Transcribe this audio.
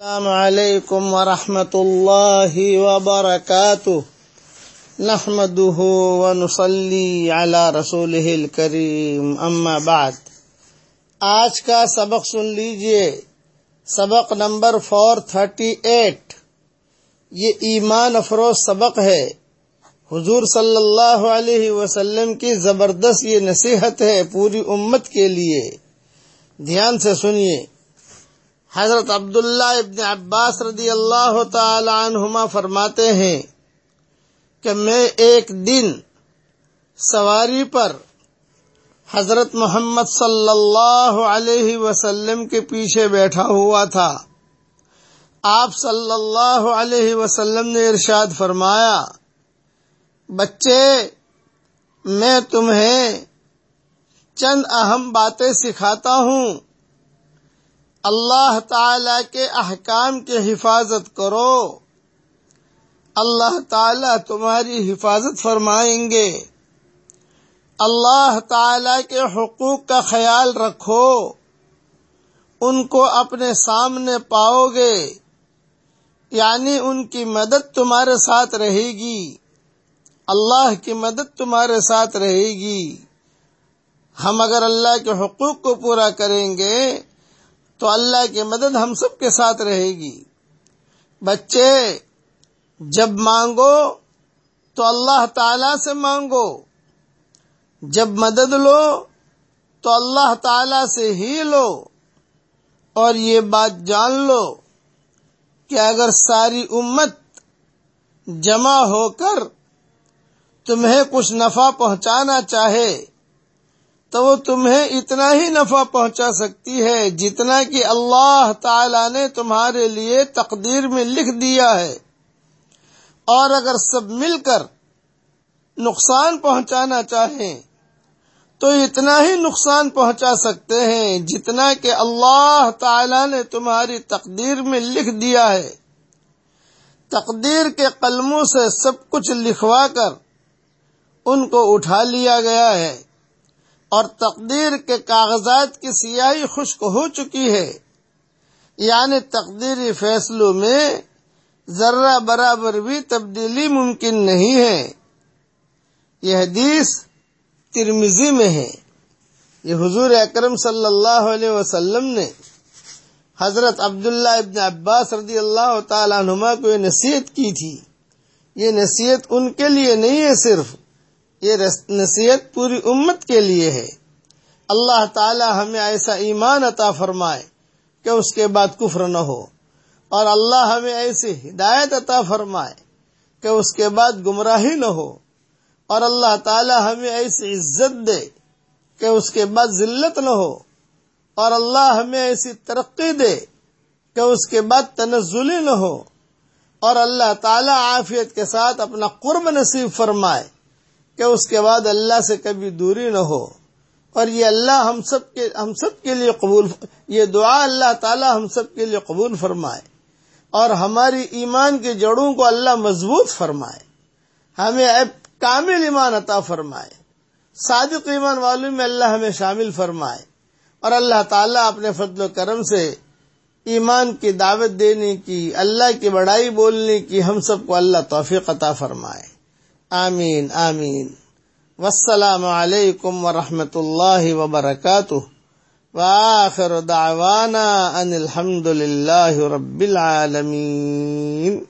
السلام علیکم ورحمۃ اللہ وبرکاتہ نحمده ونصلي على رسوله الكريم. اما بعد، آج کا سبق سن لیجیے. سبق نمبر 438 یہ ایمان افروز سبق ہے. حضور صلی اللہ علیہ وسلم کی زبردست یہ نصیحت ہے پوری امت کے لیے. دھیان سے سنیے. حضرت عبداللہ ابن عباس رضی اللہ تعالی عنہما فرماتے ہیں کہ میں ایک دن سواری پر حضرت محمد صلی اللہ علیہ وسلم کے پیچھے بیٹھا ہوا تھا۔ آپ صلی اللہ علیہ وسلم نے ارشاد فرمایا، بچے، میں تمہیں چند اہم باتیں سکھاتا ہوں۔ اللہ تعالی کے احکام کی حفاظت کرو۔ اللہ تعالی تمہاری حفاظت فرمائیں گے۔ اللہ تعالی کے حقوق کا خیال رکھو۔ ان کو اپنے سامنے پاؤ گے۔ یعنی ان کی مدد تمہارے ساتھ رہے گی۔ اللہ کی مدد تمہارے ساتھ رہے گی۔ ہم اگر اللہ کے حقوق کو پورا کریں گے تو اللہ کی مدد ہم سب کے ساتھ رہے گی۔ بچے، جب مانگو تو اللہ تعالی سے مانگو۔ جب مدد لو تو اللہ تعالی سے ہی لو۔ اور یہ بات جان لو کہ اگر ساری امت جمع ہو کر تمہیں کچھ نفع پہنچانا چاہے تو وہ تمہیں اتنا ہی نفع پہنچا سکتی ہے جتنا کہ اللہ تعالی نے تمہارے لیے تقدیر میں لکھ دیا ہے۔ اور اگر سب مل کر نقصان پہنچانا چاہیں، تو اتنا ہی نقصان پہنچا سکتے ہیں جتنا کہ اللہ تعالی نے تمہاری تقدیر میں لکھ دیا ہے۔ تقدیر کے قلموں سے سب کچھ لکھوا کر ان کو اٹھا لیا گیا ہے۔ اور تقدیر کے کاغذات کی سیاہی خشک ہو چکی ہے۔ یعنی تقدیری فیصلوں میں ذرہ برابر بھی تبدیلی ممکن نہیں ہے۔ یہ حدیث ترمزی میں ہے۔ یہ حضور اکرم صلی اللہ علیہ وسلم نے حضرت عبداللہ ابن عباس رضی اللہ تعالی عنہما کو یہ نصیحت کی تھی۔ یہ نصیحت ان کے لیے نہیں ہے صرف یہ نصیحت پوری امت کے لیے ہے۔ اللہ تعالی ہمیں ایسا ایمان عطا فرمائے کہ اس کے بعد کفر نہ ہو۔ اور اللہ ہمیں ایسی ہدایت عطا فرمائے کہ اس کے بعد گمراہی نہ ہو۔ اور اللہ تعالی ہمیں ایسی عزت دے کہ اس کے بعد ذلت نہ ہو۔ اور اللہ ہمیں ایسی ترقی دے کہ اس کے بعد تنزلی نہ ہو۔ اور اللہ تعالی عافیت کے ساتھ اپنا قرب نصیب فرمائے۔ کہ اس کے بعد اللہ سے کبھی دوری نہ ہو اور یہ اللہ ہم سب کے ہم سب کے لیے قبول یہ دعا اللہ تعالی ہم سب کے لیے قبول فرمائے اور ہماری ایمان کی جڑوں کو اللہ مضبوط فرمائے ہمیں کامل ایمان عطا فرمائے صادق ایمان والوں میں اللہ ہمیں شامل فرمائے اور اللہ تعالیٰ اپنے فضل و کرم سے ایمان کی دعوت دینے کی، اللہ کی بڑائی بولنے کی ہم سب کو اللہ توفیق عطا فرمائے۔ آمین آمین۔ والسلام علیکم ورحمۃ اللہ وبرکاتہ۔ وآخر دعوانا ان الحمد للہ رب العالمین۔